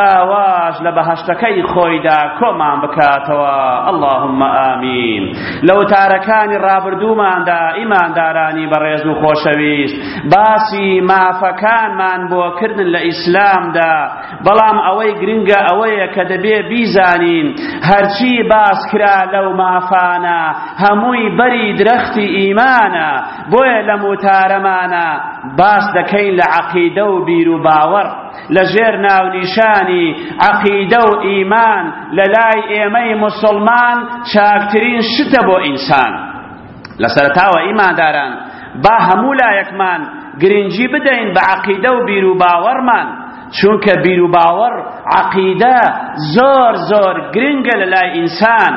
ئاواش لە بەهەشتەکەی خۆیدا کۆمان بکاتەوە اللهم ئامین لە وتارەکانی ڕابردووماندا ئیماندارانی بەڕێز و خۆشەویست باسی مافەکانمان بۆ کردن لە ئیسلامدا بەڵام ئەوەی گرنگە ئەوەیە کە دەبێ بیزانین هەرچی باس کرا لەو مافانە هەمووی بەری درەختی ئیمانە بۆیە لەم وتارەمانە باس دەکەین لە عەقیدە و بیر و باوەڕ لەژێر ناونیشانی عەقیدە و ئیمان لەلای ئێمەی موسڵمان چاکترین شتە بۆ ئینسان لە سەرەتاوە ئیمانداران با هەموو لایەکمان گرنگی بدەین بە عەقیدە و بیروباوەڕمان چونکە بیروباوەڕ عەقیدە زۆر زۆر گرنگە لەلای ئینسان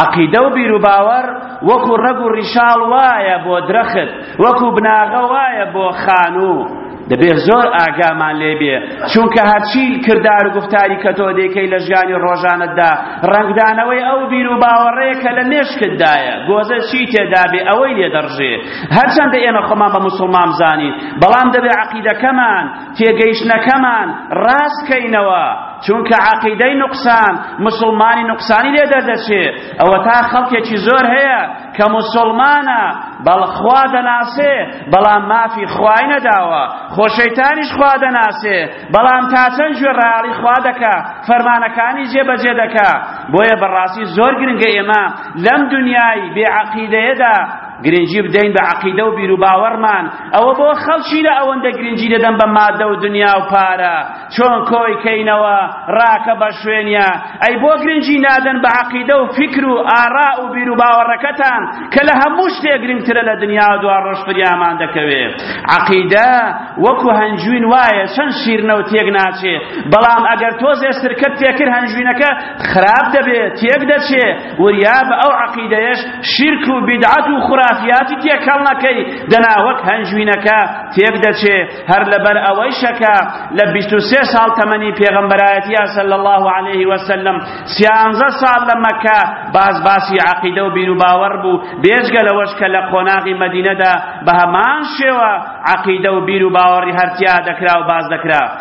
عەقیدە و بیروباوەڕ وەکو ڕەگ و ڕیشاڵ وایە بۆ درەخت، وەکو بناغە وایە بۆ خانوو، دەبێ زۆر ئاگامان لێ بێ، چونکە هەرچی کردار و گوفتاری کە تۆ دەیکەی لە ژیانی ڕۆژانەتدا، ڕەنگدانەوەی ئەو بیروباوەڕەیە کە لە مێشکتدایە، گۆزە چی تێدا بێ ئەوەی لێ دەڕژێ. هەرچەندە ئێمە خۆمان بە موسڵمان بزانین، بەڵام دەبێ عەقیدەکەمان، تێگەیشتنەکەمان ڕاست کەینەوە چونکە عەقیدەی نوقسان مسوڵمانی نوقسانی لێ دەردەچێ ئەوەتا خەڵکێکی زۆر هەیە کە مسوڵمانە بەڵ خوا دەناسێ بەڵام مافی خوای نەداوە خۆ شەیتانیش خوا دەناسێ بەڵام تا چەند گوێ ڕایەڵی خوا دەکا فەرمانەکانی جێبەجێ دەکا بۆیە بەڕاستی زۆر گرنگە ئێمە لەم دنیای بێ عەقیدەیەدا گرنگی بدەین بە عەقیدە و بیروباوەڕمان ئەوە بۆ خەڵکی لە ئەوەندە گرنگی دەدەن بە مادە و دنیا و پارە چۆن کۆی کەینەوە ڕاکە بە شوێنیا ئەی بۆ گرنگی نادەن بە عقیدە و فکر و ئارا و بیر و باوەڕەکەتان کە لە هەموو شتێ گرنگترە لە دنیا و دوا ڕۆژ فریامان دەکەوێ عقیدە وەکو هەنجوین وایە چەند شیرنە و تێک ناچێ بەڵام ئەگەر تۆزێ سرکەت تێکر هەنجوینەکە خراپ دەبێ تێک دەچێ وریا بە ئەو عەقیدەیەش شیرک و بیدعەت و خورافیاتی تێکەڵ نەکەی دەنا وەک هەنجوینەکە تێک دەچێ هەر لەبەر ئەوەیشەکە لە بیست و سێ ساڵ تەمەنی پێغەمبەرایەتیا صلی الله علیه وسلم سیانزە ساڵ لە مەکە باز باسی عەقیدە و بیر و باوەڕ بوو بێجگە لەوەش کە لە قۆناغی مەدینەدا بە هەمان شێوە عەقیدە و بیر و باوەڕی هەرتیا دەکرا و باز دەکرا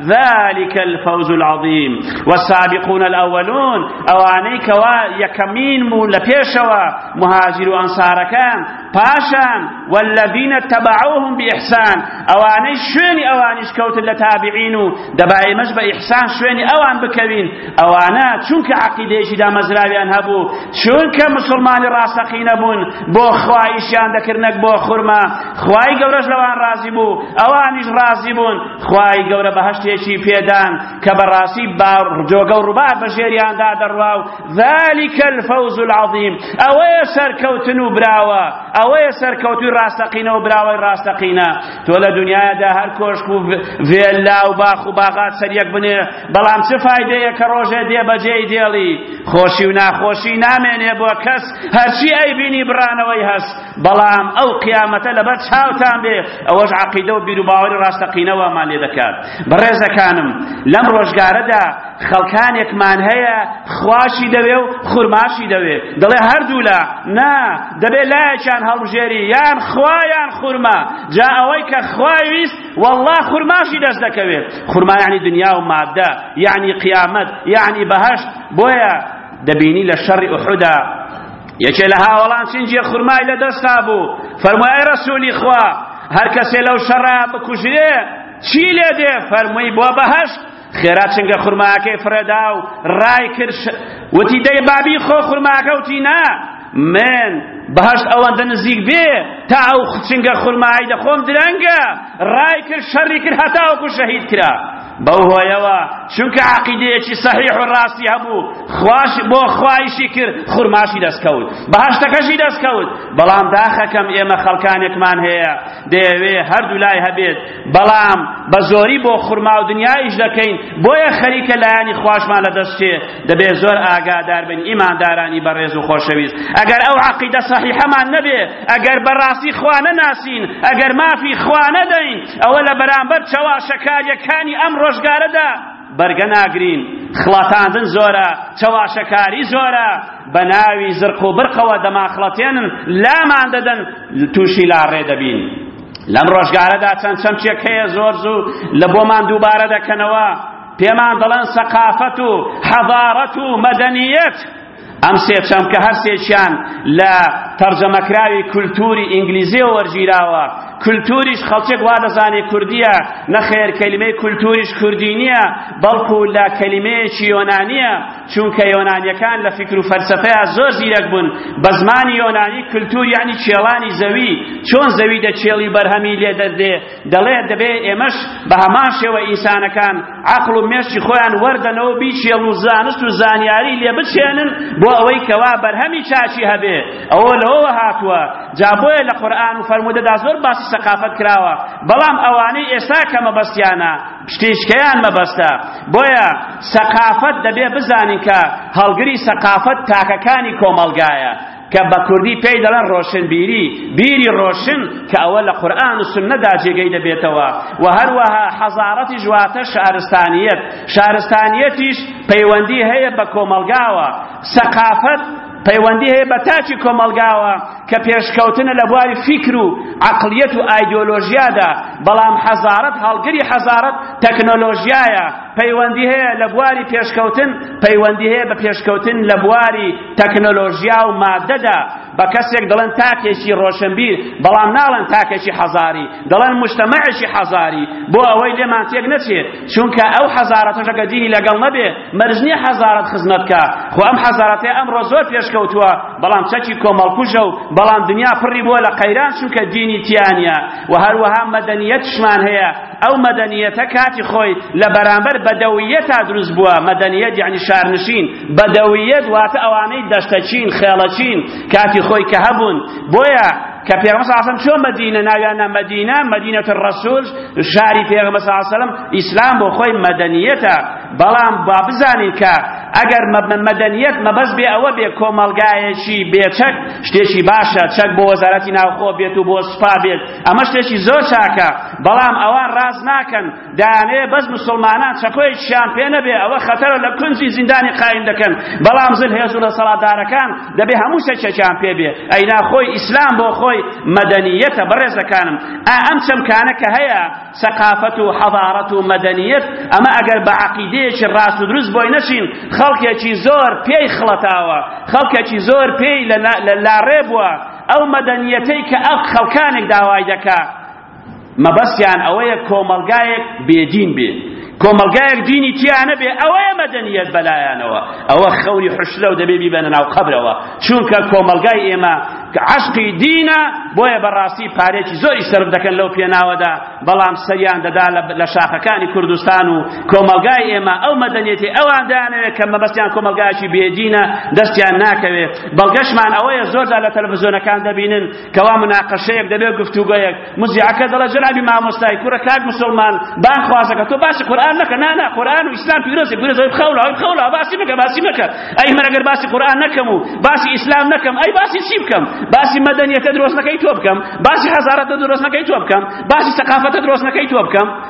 ذلک الفوز العظیم والسابقون الاولون ئەوانەی کەوا یەکەمین بوون لە پێشەوە مهاجر و ئەنصارەکان پاشان والذین تبعوهم بإحسان ئەوانەی شوێنی ئەوانیش کەوتن لە تابعین و دەبایمەش بە ئیحسان شوێنی ئەوان بکەوین ئەوانە چونکە عقیدەیەکی دامەزراویان هەبوو چونکە مسلمانی ڕاستەقینە بوون بۆ خوایشیان دەکردنەک بۆ خورما خوای گەورەش لەوان ڕازی بوو ئەوانیش ڕازی بوون خوای گەورە بەهەشتێکی پێدان کە بەڕاستی جۆگە و ڕووبار بەژێریاندا دەڕوا و ذلك الفوز العظیم ئەوەیە سەرکەوتن و براوە ئەوەیە سەرکەوتوی ڕاستەقینە و براوەی ڕاستەقینە تۆ لە دنیادا هەر کۆشک و ڤێلا و باخ و باغات سەریەک بنێ بەڵام چ فایدەیە کە ڕۆژێ دێ بەجێی دێڵی خۆشی و ناخۆشی نامێنێ بۆ کەس هەرچی ئەیبینی بڕانەوەی هەست بەڵام ئەو قیامەتە لەبەر چاوتان بێ ئەوەش عەقیدە و بیروباوەڕی ڕاستەقینە وامان لێ دەکات بەڕێزەکانم لەم ڕۆژگارەدا خەڵکانێکمان هەیە خواشی دەوێ و خورماشی دەوێ دەڵێ هەردوولا نا دەبێ لایەکیان هەڵبژێری یان خوا یان خورما جا ئەوەی کە خوای ویست والله خورماشی دەست دەکەوێت خورما یعنی دنیا و مادە یعنی قیامەت یعنی بەهەشت بۆیە دەبینی لە شەڕی ئوحودا یەکێ لە هاوەڵان چنگێ خورمای لە دەستا بوو فەرمووی ئەی ڕەسوولی خوا هەر کەسێ لەو شەڕە بکوژرێ چی لێ دێ فەرمووی بۆ بەهەشت خێرا چنگە خورماکەی فرەدا و ڕای کرد وتی دەی بابی خۆ خورماکە وتی نا من بەهشت ئەوەندە نزیک بێ تا ئەو چنگە خورمایی دەخۆم درەنگە ڕای کرد شەڕی کرد هەتاوەکو شەهید کرا بەو هۆیەوە چونکە عەقیدەیەکی سەحیح و ڕاستی هەبوو خواش بۆ خوایشی کرد خورماشی دەستکەوت بەهەشتەکەشی دەستکەوت بەڵام داخەکەم ئێمە خەڵکانێکمان هەیە دەیەوێ هەردوو لای هەبێت بەڵام بە زۆری بۆ خورما و دنیایش دەکەین بۆیە خەریکە لایەنی خواشمان لە دەستچێ دەبێ زۆر ئاگادار بن ئیماندارانی بەڕێز و خۆشەویست ئەگەر ئەو عەقیدە سەحیحەمان نەبێ ئەگەر بەڕاستی خوا نەناسین ئەگەر مافی خوا نەدەین ئەوە لە بەرامبەر چەواشەکارییەکانی ئەم ڕۆژگارەدا بەرگە ناگرین، خڵەتاندن زۆرە، چەواشەکاری زۆرە، بە ناوی زرق و برقەوە دەمانخڵەتێنن، لامان دەدەن، تووشی لاڕێ دەبین. لەم ڕۆژگارەدا چەند چەمکێک هەیە زۆر زوو لە بۆمان دووبارە دەکەنەوە، پێمان دەڵێن سەقافەت و حەضارەت و مەدەنییەت، ئەم سێ چەمکە هەر سێکیان لە تەرجەمەکراوی کولتووری ئینگلیزیەوە وەرگیراوە کولتوریش خەڵکێک وا دەزانێ کوردیە نەخێر کەلیمەی کولتوریش کوردی نییە بەڵکو لە کەلیمەیەکی یۆنانیە چونکە یۆنانیەکان لە فکر و فەلسەفەیە زۆر زیرەک بوون بە زمانی یۆنانی کولتور یعنی کێڵانی زەوی چۆن زەوی دەکێڵی بەرهەمی لێ دەردێ دەڵێت دەبێت ئێمەش بە هەمان شێوە ئینسانەکان عەقڵ و مێشکی خۆیان وەردەنەوە و بیچێڵن و زانست و زانیاری لێ بچێنن بۆ ئەوەی کەوا بەرهەمی چاکی هەبێ ئەوە لەوەوە هاتووە جا بۆیە لە قورئان و فەرموودەدا زۆر باسی سەقافەت کراوە بەڵام ئەوانەی ئێستا کە مەبەستیانە شتیشکەیان مەبەستە بۆیە سەقافەت دەبێ بزانین کە هەڵگری سەقافەت تاکەکانی کۆمەڵگایە کە بە کوردی پێی دەڵێن ڕۆشنبیری، بیری ڕۆشن، کە ئەوە لە قورئان و سوننەدا جێگەی دەبێتەوە و هەروەها حەزارەتیش واتە شارستانیەت، شارستانیەتیش پەیوەندی هەیە بە کۆمەڵگاوە، سەقافەت پەیوەندی هەیە بە تاکی کۆمەڵگاوە کە پێشکەوتنە لە بواری فیکر و عەقڵیەت و ئایدۆلۆژیادا بەڵام حەزارەت هەڵگری حەزارەت تەکنۆلۆژیایە پەیوەندی هەیە لە بواری پێشکەوتن پەیوەندی هەیە بە پێشکەوتن لە بواری تەکنۆلۆژیا و ماددەدا، بە کەسێک دەڵێن تاکێکی ڕۆشنبیر، بەڵام ناڵێن تاکێکی حەزاری، دەڵێن مجتەمەعێکی حەزاری، بۆ ئەوەی لێمان تێک نەچێت، چونکە ئەو حەزارەتەش ئەگەر دینی لەگەڵ نەبێ، مەرج نییە حەزارەت خزمەت بکا، خۆ ئەم حەزارەتەی ئەمڕۆ زۆر پێشکەوتووە، بەڵام چەکی کۆمەڵکوژە و بەڵام دنیا پڕی بووە لە قەیران چونکە دینی تیا نییە و هەروەها مەدەنییەتشمان هەیە، ئەو مەدەنییەتە کاتی خۆی لە بەرامبەر بەدەوییەتا دروست بووە، مەدەنییەت یەعنی شارنشین، بەدەوییەت واتە ئەوانەی دەشتەچین، خێڵەچین، کاتی خۆی کە هەبوون، بۆیە کە پێغەمبەر صلی الله چۆن مەدینە ناویانە مەدینە مەدینە الرسول شاری پێغەمبەر صلی الله ئیسلام بۆ خۆی مەدەنیەتە بەڵام با بزانین کە ئەگەر مەدەنیەت مەبەست بێ ئەوە بێ کۆمەڵگایەکی بێچەک شتێکی باشە چەک بۆ وەزارەتی ناوخۆ بێت و بۆ سوپا بێت ئەمە شتێکی زۆر چاکە بەڵام ئەوان ڕاست ناکەن دەیانەوێت بەس موسڵمانان چەکۆیەکیشیان پێ نەبێت، ئەوە خەتەرە لە کونجی زیندانی قایم دەکەن، بەڵام زلهێز و دەسەڵاتدارەکان دەبێت هەموو چەکێکیان پێ بێت، ئەینا خۆی ئیسلام بۆ خۆی مەدەنییەتە. بەڕێزەکانم ئا ئەم چەمکانە کە هەیە سەقافەت و حەضارەت و مەدەنییەت، ئەمە ئەگەر بە عەقیدەیەکی ڕاست و دروست بۆی نەچین، خەڵکێکی زۆر پێی خڵەتاوە، خەڵکێکی زۆر پێی لە لاڕێ بووە ئەو مەدەنییەتەی کە ئەق خەڵکانێک داوای دەکات. مەبەستیان ئەوەیە کۆمەڵگایەک بێدین بێ کۆمەڵگایەک دینی تیا نەبێ ئەوەیە مەدەنیەت بەلایانەوە ئەوە خەونی حشرە و دەبێ بیبەنە ناو قەبرەوە چونکە کۆمەڵگای ئێمە عشقی دینە بۆیە بەڕاستی پارێکی زۆری سرف دەکەن لەو پێناوەدا بەڵام سەریان دەدا لە شاخەکانی کوردستان و کۆمەڵگای ئێمە ئەو مەدەنیەتی ئەوان دانەوێت کە مەبەستیان کۆمەڵگایکی بێدینە دەستیان ناکەوێت بەڵگەشمان ئەوەیە زۆردا لە تەلەڤزیۆنەکان دەبینن کوا مناقەشەیەک دەبێ گفتوگۆیەک مزیعەکە دەڵێ جەنابی مامۆستای کورە کاک مسلمان بان خوازەکە تۆ باسی قورئان نەکە نا نا قورئان و ئیسلام پیرۆزی پیرۆزی خەولا ئەو خەولا باسی مەکە باسی مەکە ئەی من ئەگەر باسی قورئان نەکەم و باسی ئیسلام نەکەم ئەی باسی چی بکەم باسی مەدەنیەتە درۆستنەکەی تۆ بکەم باسی حەزارەتە درۆستنەکەی تۆ بکەم باسی سەقافەتە درۆستنەکەی تۆ بکەم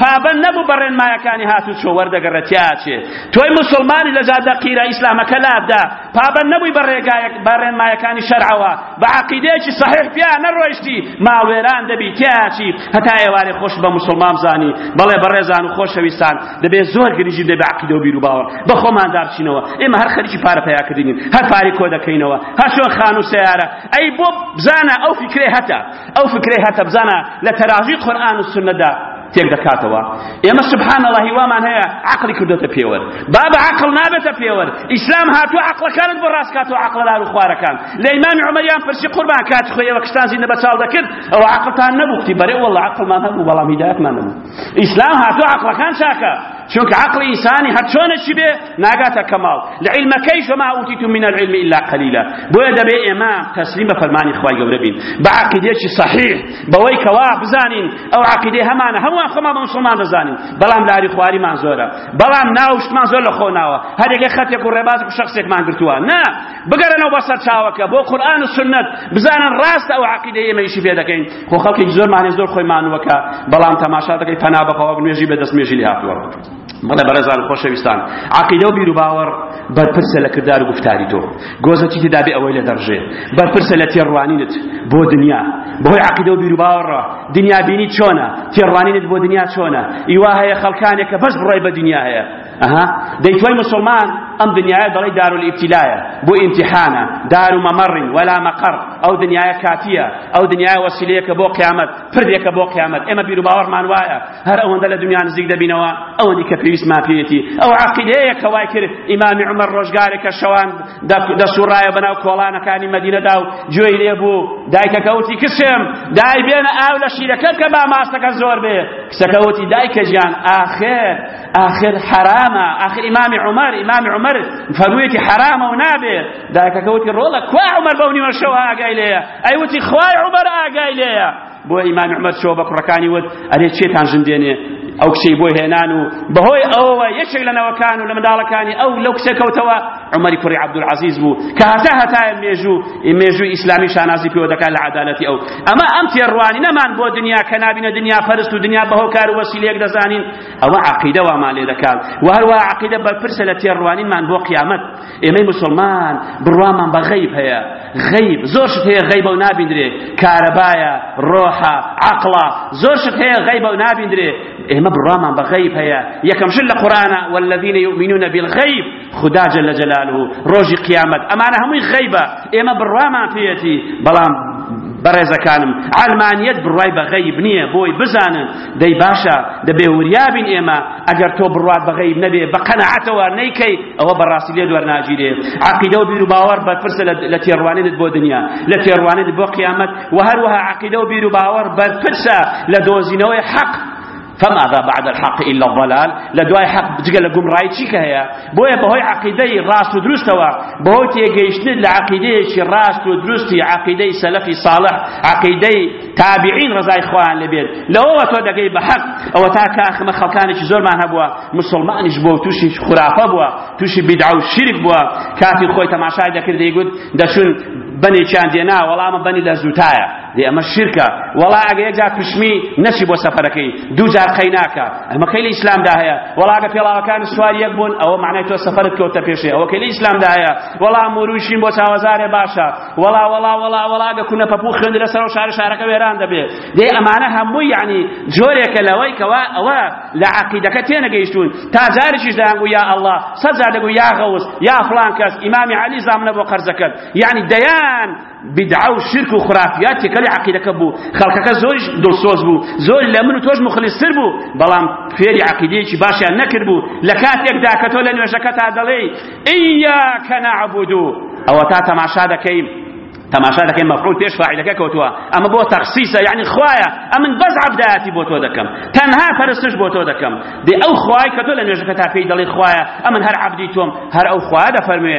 پابەند نەبوو بە ڕێنمایەکانی هاتوچۆ وەردەگەڕێ تیاچێ تۆی موسڵمانی لە جادە قیرە ئیسلامەکە لابدا پابەند نەبووی بە ڕێگایەک بە ڕێنمایەکانی شەرعەوە بە عەقیدەیەکی صحیح پیا نەڕۆیشتی ماڵوێران دەبی تیاچی هەتا ئێوارێ خۆش بە موسڵمان زانی بەڵێ بەڕێزان و خۆشەویستان دەبێت زۆر گرنگی دەبێ عەقیدە و بیر و باوەڕ بە خۆمان دابچینەوە ئێمە هەر خەریکی پارە پەیا کردنین هەر پارەی کۆ دەکەینەوە هەر شۆن خان و سیارە ئەی بۆ بزانە ئەو فیکرەی هەتە ئەو فکرەی هەر تەبزانە لە تەرازوی قورئان و سوننەدا تێک دەکاتەوە ئێمە سبحان الله هیوامان هەیە عقلی کردوتە پێوەر بابە عقل نابێتە پێوەر ئیسلام هاتووە عقلەکانت بۆ ڕاستکاتەوە عقلدار و خوارەکان لە ئیمامی عومەریان پرسی قوربان کات خۆی ئێوە کشتان زیندە بە چاڵ دەکرد ئەوە عقلتان نەبوو کوتی بەرێ وەڵڵە عقلمان هەبوو بەڵام هیدایەتمان نەبوو ئیسلام هاتووە عقلەکان چاکە چونکە عەقڵی ئینسانی هەر چۆنەکی بێ ناگاتە کەماڵ لە عیلمەکەیش وما ئوتیتم من العلم الا قلیلا بۆیە دەبێ ئێمە تەسلیم بە فەرمانی خوای گەورە بین بە عەقیدەیەکی صحیح بەوەی کەوا بزانین ئەو عەقیدەی هەمانە هەمووان خۆمان بە موسڵمان دەزانین بەڵام لاری خواریمان زۆرە بەڵام ناوشتمان زۆر لە خۆ ناوە هەر یەکێ خەتێک و ڕێبازێک و شخصێکمان گرتووە نا بگەرەنەوە بە سەرچاوەکە بۆ قورئان و سنت بزانن ڕاستە ئەو عەقیدەی ئێمە ئیشی پێ دەکەین خۆ خەڵکێک زۆرمانێ زۆر خۆی مانووەکە بەڵام تەماشا دەکەی پەنا بەخەوەک نوێژی بە دەست نوێژی لێ هاتووە بەڵێ بەڕێزان خۆشەویستان عقیدە و بیروباوەڕ بەرپرسە لە کردار و گفتاری تۆ گۆزە چیتی دابێ ئەوەی لە دەڕژێ بەرپرسە لە تێڕوانینت بۆ دنیا بەهۆی عقیدە و بیروباوەڕە دنیا بینی چۆنە تێڕوانینت بۆ دنیا چۆنە ئیوا هەیە خەڵکانێک کە بەس بڕای بە دنیا هەیە ئەها دەی تۆی مسلمان ئەم دنیایە دەڵی دارولئیبتیلایە بۆ ئیمتیحانە دار و مەمەڕین وەلا مەقەڕ ئەو دنیایە کاتیە ئەو دنیایە وەسیلەیەکە بۆ قیامەت پردێکە بۆ قیامەت ئێمە بیر و باوەڕمان وایە هەر ئەوەندە لە دنیا نزیک دەبینەوە ئەوەندی کە پێویستمان پێیەتی ئەو عەقیدەیە کە وای کرد ئیمامی عومەر ڕۆژگارێکە شەوان دەسوڕایە بەناو کۆڵانەکانی مەدینەدا و گوێی لێ بوو دایکەکە وتی کچم دای بێنە ئاو لە شیرەکە کە با ماستەکە زۆر بێ کچەکە وتی دایکە گیان ئاخر ئاخر حەرامە ئاخر ئیمامی عومەر ئیمامی عومەر فەرموویەتی حەرامە و نابێ دایکەکە وتی ڕۆڵە کوا عومەر بەو نیوە شەوە ئاگای لێیە ئەی وتی خوای عومەر ئاگای لێیە بۆ ئیمام عمر چۆ بە کوڕەکانی وت ئەرێ چێتان ژن دێنێ ئەو کچەی بۆی هێنان و بەهۆی ئەوەوە یەکێک لە نەوەکان و لە منداڵەکانی ئەو لەو کچە کەوتەوە عمری کوڕی عەبدولعەزیز بوو کە هەتا هەتایە مێژوو مێژووی ئیسلامی شانازی پێوە دەکات لە عەدالەتی ئەو ئەمە ئەم تێڕوانینەمان بۆ دنیا کە نابینە دنیا پەرست و دنیا بەهۆکار و وەسیلەیەک دەزانین ئەوە عەقیدە وامان لێ دەکات و هەروەها عەقیدە بەرپرسە لە تێڕوانینمان بۆ قیامەت ئێمەی موسڵمان بڕوامان بە غەیب هەیە غەیب زۆر شت هەیە غەیبە و نابیندرێ کارەبایە ڕۆحە عەقڵە زۆر شت هەیە غەیبە و نابیندرێ ئێمە بڕوامان بە غەیب هەیە یەکەم شت لە قورئانە والذین یؤمنون بالغیب خودا جل جلاله ڕۆژی قیامەت ئەمانە هەمووی غەیبە ئێمە بڕوامان پێیەتی بەڵام بەڕێزەکانم عەلمانیەت بڕوای بە غەیب نییە بۆی بزانن دەی باشە دەبێ وریابین ئێمە ئەگەر تۆ بڕوات بە غەیب نەبێ بە قەنەعەتەوە نەیکەی ئەوە بەڕاستی لێ دوەرناگیرێ عەقیدە و بیر و باوەڕ بەرپرسە لە تێڕوانینت بۆ دنیا لە تێڕوانینت بۆ قیامەت و هەروەها عەقیدە و بیر و باوەڕ بەرپرسە لە دۆزینەوەی حەق فماذا بعد الحق الا الضلال لدوای حق جگە لە گومڕای چی کە هەیە بۆیە بەهۆی عقیدەی ڕاست و دروستەوە بەهۆی تێگەیشتن لە عقیدەیەکی ڕاست و دروستی عقیدەی سەلەفی صالح عقیدەی تابعین ڕزای خۆیان لەبێت لەوەوە تۆ دەگەی بە حق ئەوە تا کاخمە خەڵکانێکی زۆرمان هەبووە مسلمانیش بۆ تووشی خرافە بووە تووشی بیدعە و شیرک بووە کافی خۆی تەماشای دەکرد دەیگوت دەچون بەنێکیان دێنا وەڵامە بەنی لە زوتایە دەی ئەمە شیرکە وەڵا ئەگە یەکجار پشمی نەچی بۆ سەفەرەکەی دوو جار قەیناکە ئەمە کەی لە ئیسلامدا هەیە وەڵا ئەگە پێڵاوەکان سوار یەک بوون ئەوە معنای تۆ سەفەرت کەوتە پێشێ ئەوە کەی لە ئیسلامدا هەیە وەڵا موروشین بۆ چاوەزارێ باشە وەڵا وەڵا وەڵا وەڵا ئەگە کونە پەپوو خوێندی لەسەر و شار شارەکە وێران دەبێ دەی ئەمانە هەمووی یعنی جۆرێکە لەوەی کەوا ئەوە لە عەقیدەکە تێنەگەیشتوون تا جارێکیش دەیانگو یا ئەڵڵا سەد جار دەگو یا غەوس یا فڵان کەس ئیمامی عەلی زامنە بۆ قەرزەکەت یعنی دەیان بیدعە و شیرک و خورافیات تێکەلی عەقیدەکە بوو خەڵکەکە زۆریش دڵسۆز بوو زۆر لە من و تۆش مخلصتر بوو بەڵام فێری عەقیدەیەکی باشیان نەکرد بوو لە کاتێکدا کە تۆ لە نوێژەکەتا دەڵێی ئیاک نعبد ئەوە تا تەماشا دەکەین تەماشا دەکەین مەفعول پێش فاعلەکە کەوتووە ئەمە بۆ تەخسیسە یعنی خوایە ئەمن بەس عەبدایەتی بۆ تۆ دەکەم تەنها پەرستش بۆ تۆ دەکەم دێ ئەو خوای کە تۆ لە نوێژەکە تا پێی دەڵێی خوایە ئەمن هەر عەبدی تۆم هەر ئەو خوایە دەفەرموێ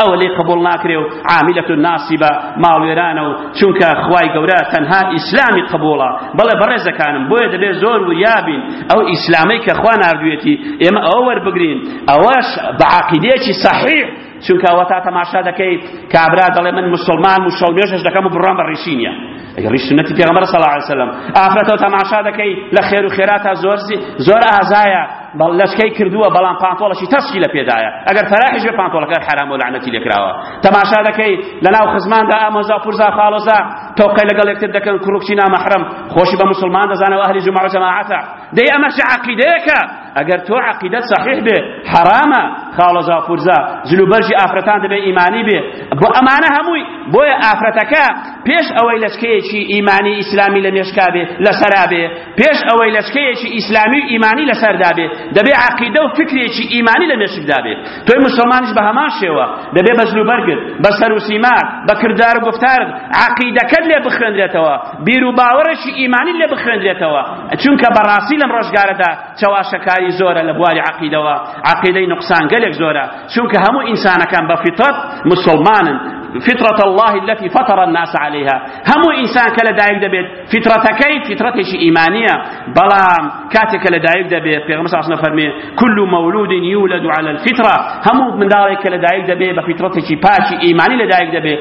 ئەوە لێی قبوڵ ناکرێ و عاملە و ناسیبە ماڵوێرانە و چونکە خوای گەورە تەنها ئیسلامی قبوڵە بەڵێ بەڕێزەکانم بۆیە دەبێت زۆر وریابین ئەو ئیسلامەی کە خوا ناردوێتی ئێمە ئەوە وەربگرین ئەوەش بە عقیدەیەکی صحیح چونکە ئەوە تا تەماشا دەکەیت کابرا دەڵێ من مسلمان و شەو نوێژش دەکەم و بڕام بە ڕیشینە ئەگەر ڕیش سنەتی پێغەمبەر صلی الله علیه وسلم ئافرەتەوە تەماشا دەکەی لە خێر و خێراتە زۆر زۆر ئازایە بەڵ لەچکەی کردووە بەڵام پانتۆڵەکی تەسکی لە پێدایە ئەگەر فەراحیش بێ پانتۆڵەکە حەرام و لەعنەتی لێکراوە تەماشا دەکەی لەناو خزماندا ئامۆزا پورزا خاڵۆزا تەوقەی لەگەڵ یەکتر دەکەن کوڕکچی نامەحرەم خۆشی بە موسڵمان دەزانەوە ئەهلی جومعە و جەماعەتە دەی ئەمەش عەقیدەیەکە ئەگەر تۆ عەقیدەت صحیح بێ حەرامە خاڵۆزا و پورزا جل و بەرژی ئافرەتان دەبێ ئیمانی بێ بۆ ئەمانە هەمووی بۆیە ئافرەتەکە پێش ئەوەی لەچکەیەکی ئیمانی ئیسلامی لە مێشکا بێ لەسەرا بێ پێش ئەوەی لەچکەیەکی ئیسلامی و ئیمانی لەسەردا بێ دەبێ عەقیدە و فکرێکی ئیمانی لە مێشکدا بێ تۆی مسلمانیش بە هەمان شێوە دەبێ بە جلوبەرگت بە سەر و سیمات بە کردار و گفتارت عەقیدەکەت لێ بخوێندرێتەوە بیر و باوەڕێکی ئیمانی لێ بخوێندرێتەوە چونکە بەڕاستی لەم ڕۆژگارەدا چەواشەکاری زۆرە لە بواری عەقیدەوە عەقیدەی نوقسان گەلێک زۆرە چونکە هەموو ئینسانەکان بە فیترەت مسلمانن فطرة الله التي فطر الناس عليها همو إنسان كلا دايك دبيت فیتڕەتەکەی فیتڕەتێکی ئیمانییە بەڵام کاتێک کە لەدایک دەبێ پێغەمبەر صلی الله فەرمێ كل مولود يولد على الفطرة هەموو منداڵێک کە لەدایک دەبێ بە فیتڕەتێکی پاکی ئیمانی لەدایک دەبێ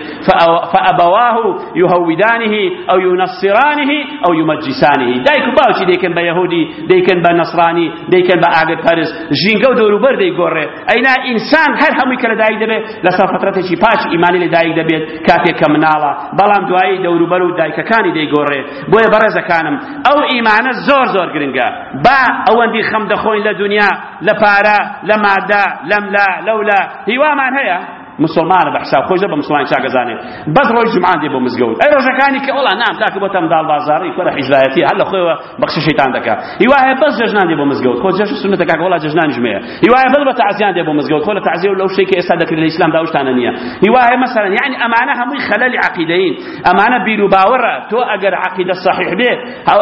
فأبواه يهودانه أو ينصرانه أو يمجسانه دایک و باوکی دەیکەن بە یەهودی دەیکەن بە نەسرانی دەیکەن بە ئاگر پەرست ژینگە و دەوروبەر دەیگۆڕێ ئەینا ئینسان هەر هەمووی کە لەدایک دەبێ لەسەر فەترەتێکی پاکی ئیمانی لە دایک دەبێت کاتێک کە مناڵە بەڵام دوایی دەوروبەر و دایکەکانی دەیگۆڕێ بۆیە بەڕێزەکانم ئەو ئیمانە زۆر زۆر گرنگە با ئەوەندی خەم دەخۆین لە دنیا لە پارە لە مادە لەملا لەولا هیوامان هەیە مسلمانە بە حساب خۆشە بە مسلمان چاگەزانێت بەس ڕۆژ جمعان دێ بۆ مزگەوت ئەی ڕۆژەکانی کە وڵا نام تاکە بۆتەم داڵ بازاری کۆرە حیزایەتی هەر لە خۆیەوە بەخشی شەیتان دەکا هیوایە بەس جەژنان دێ بۆ مزگەوت خۆ جەژن سنەتە کاکە وەڵا جەژنانیش مەیە هیوایە بەس بە تەعزیان دێ بۆ مزگەوت خۆ لە تەعزیە و لەو شتێکی ئێستا دەکرێت لە ئیسلام دا شتانە نییە هیوایە مەسەلا یعنی ئەمانە هەمووی خەلەلی عەقیدەین ئەمانە بیر و باوەڕە تۆ ئەگەر عەقیدە صحیح بێ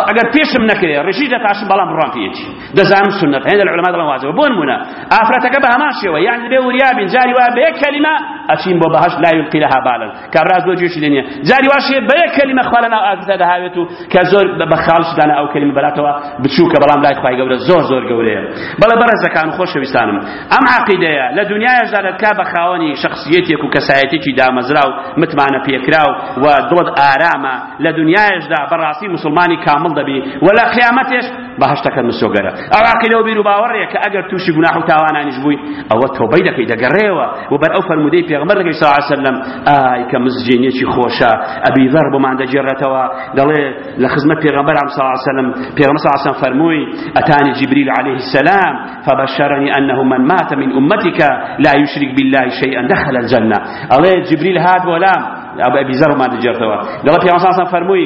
ئەگەر پێشم نەکرێ ڕیشی دەتاشم بەڵام بڕام پێیەتی دەزانم سنەت هەندێک لە علەما دەڵێن واجبە بۆ نمونە ئافرەتەکە بە هەمان شێوە یعنی بێ وریا بین جاری وایە بە یەک کەلیمە ئەچین بۆ بەهەشت لا یلقی لها بالا کابرا زۆر جوێشی لێ نییە جاری واشێ بە یەک کەلیمە خوا لە ناو ئاگردا دەهاوێت و کە زۆر بە خاڵش دانە ئەو کەلیمە بەلاتەوە بچووکە بەڵام لای خوای گەورە زۆر زۆر گەورەیە بەڵێ بەڕێزەکان و خۆشەویستانم ئەم عەقیدەیە لە دنیایشدا دەتکا بە خاوەنی شخصیەتێک و کەسایەتێکی دامەزرا و متمانە پێکرا و و دڵت ئارامە لە دنیایشدا بەڕاستی موسڵمانی کامڵ دەبی و لە قیامەتێش بەهەشتەکەت مسۆگەرە ئەو عەقیدە و بیر و باوەڕەیە کە ئەگەر تووشی گوناح و تاوانانیش بووی ئەوە تۆبەی دەکەی دەگەڕێەوە و بەر ئەو فەرموودەی پێغەمبەر دەکەی صلی الله علیه وسلم ئای کە مزجێنێکی خۆشە ئەبی ذەر بۆمان دەگێڕێتەوە دەڵێ لە خزمەت پێغەمبەر علیه صلی الله علیه وسلم پێغەمبەر صلی الله علیه وسلم فەرمووی ئەتانی جبریل علیه السلام فبشرني انه من مات من امتك لا يشرك بالله شيئا دخل الجنه الله جبريل هات ولام ابي ذر ما دجرتوا قال في عصام فرموي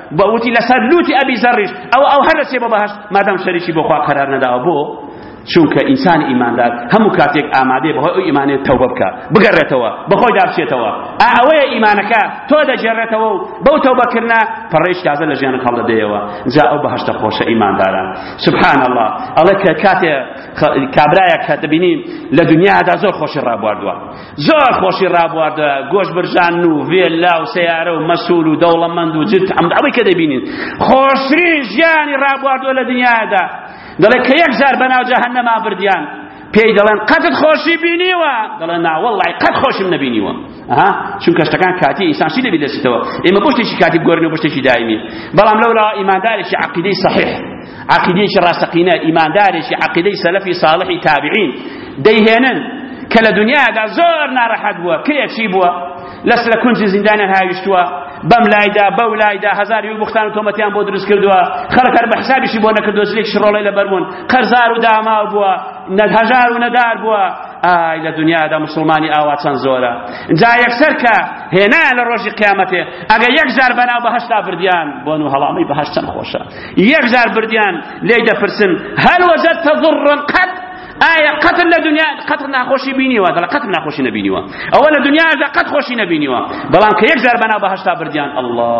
بۆ وتی لەسەر لوتی ئەبی زەڕیش ئەو ئەو هەر دەچێ بۆ بەهەشت مادام شەریکی بۆ خوا قەرار نەداوە بۆ چونکە ئینسان ئیماندار هەموو کاتێک ئامادەیە بەهۆی ئەو ئیمانێ تەوبە بکە بگەڕێتەوە بەخۆی دابچێتەوە ئا ئەوەیە ئیمانەکە تۆ دەگێڕێتەوە و بەو تەوبەکردە پەڕەیش تازە لە ژیانت هەڵدەدەیەوە جا ئەو بەهەشتە خۆشە ئیماندارە سبحان الله ئەڵێ کە کاتێ کابرایەک کە دەبینی لە دنیادا زۆر خۆشی ڕابواردووە زۆر خۆشی ڕابواردە گۆش برژان و ڤێلا و سیارە و مەسول و دەوڵەمەند و جت ئەم ئەوەی کە دەبینین خۆشترین ژیانی ڕابواردوە لە دنیادا دەڵێ کە یەک جار بەناو جەهەنەما بردیان پێی دەڵێن قەتت خۆشی بینیوە دەڵێن ناوەڵی قەت خۆشم نەبینیوە ها چونکە شتەکان کاتی ئیسانشی دەبی دەستەوە ئێمە بۆ شتێکی کاتی گۆرن و بۆ شتێکی دایمی بەڵام لەولا ئیماندارێکی عقیدەی صحیح عەقیدەیەکی ڕاستەقینە، ئیماندارێکی عەقیدەی سەلەفی ساڵحی تابعین دەیهێنن کە لە دنیادا زۆر ناڕەحەت بووە، کرێ چی بووە؟ لەس لە کونجی زیندانیان هاویشتووە، بەم لایدا بەو لایدا هەزار یو بوختان و تۆمەتیان بۆ دروست کردووە، خەڵک هەر بە حسابیشی بۆ نەکردووە، زلێک شڕۆڵەی لەبەر بوون، قەرزار و داماو بووە، هەژار و نەدار بووە، ئای لە دنیادا مسلمانی ئاوا چەند زۆرە. جا یەکسەر کە هێنایان لە ڕۆژی قیامەتێ، ئەگەر یەک جار بەناو بەهەشتا بردیان، بۆن و هەڵامی بەهەشت چەند خۆشە. یەک جار بردیان لێی دەپرسن هەل وەجەد تەضڕن قەت ئایا قەتر لە دنیا قەتر ناخۆشی بینیوە دەڵێ قەتر ناخۆشی نەبینیوە ئەوە لە دنیاشدا قەت خۆشی نەبینیوە بەڵام کە یەک جار بەناو بەهەشتا بردیان ئەڵڵا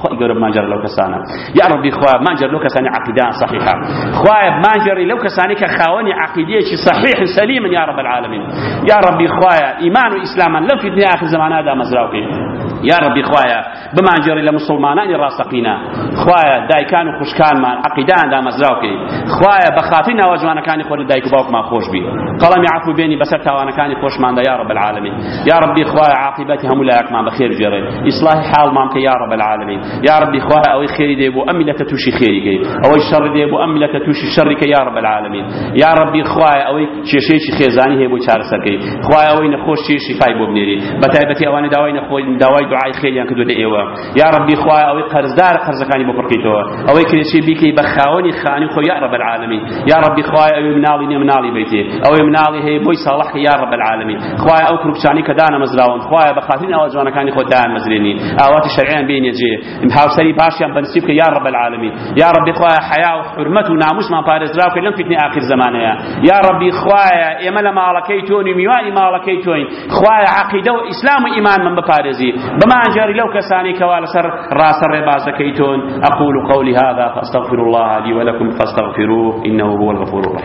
خۆی گەورە بمانجێڕ لەو کەسانە یا ڕەبی خوا بمانجێڕ لەو کەسانی عەقیدەیان صەحیحە خوایە بمانجێڕی لەو کەسانی کە خاوەنی عەقیدەیەکی صەحیح سەلیمن یا ڕەب العالمین یا ڕەبی خوایە ئیمان و ئیسلامان لەو فیتنەی ئاخر زەمانەدا مەزراو بکەین یا ڕەبی خوایە بمانگێڕی لە مسوڵمانانی ڕاستەقینە خوایە دایکان و خوشکانمان عقیدان دامەزراو کەی خوایە بە خاتری ناوە جوانەکانی خۆ لە دایک و باوکمان خۆش بی قەڵەمی عفو بێنی بەسەر تاوانەکانی خۆشماندا یا رب العالمین یا ربی خوایە عاقبەتی هەموو لایەکمان بەخێر بگێڕێ ئیسلاح حاڵمان کە یا رب العالمین یا ربی خوایە ئەوەی خێری دێ بۆ ئەم میلەتە تووشی خێری کەی ئەوەی شەڕ دێ بۆ ئەم میلەتە تووشی شەڕی کە یا رب العالمین یا ربی خوایە ئەوەی کێشەیەکی خێزانی هەیە بۆی چارەسەرکەی خوایە ئەوەی نەخۆشی شیفای بۆ بنێری بە تایبەتی ئەوانە داوای نەخۆی داوای دوعای خێریان کردو لە ئێوە یا ربی خوایە ئەوەی قەرزدار قەرزەکانی بۆ پڕکەیتەوە ئەوەی کرێچی بیکەی بە خاوەنی خانی خۆ یا رب العالمین یا ربی خوایە ئەوەی مناڵی نیە مناڵی بیتێ ئەوەی مناڵی هەیە بۆی ساڵح یا رب العالمین خوایە ئەو کورکچانی کە دانەمەزراون خوایە بە خاتری ئەوە جوانەکانی خۆ دایان مەزرێنی ئاواتی شەرعیان بینێجێ هاوسەری باشیان بە نسیب کە یا رب العالمین یا ربی خوایە حیا و حرمەت و ناموسمان پارێزراو کە لەم فیتنی ئاخر زمانەیە یا ربی خوایە ئێمە لە ماڵەکەی تۆن و میوانی ماڵەکەی تۆین خوایە عقیدە و ئیسلام و ئیمان من بپارێزی بمانجاری لەو کەسانی کەوا لەسەر ڕاستە ڕێبازەکەی تۆن ئەقول قولي هذا فاستغفر الله لي ولكم فاستغفروه إنه هو الغفور الرحيم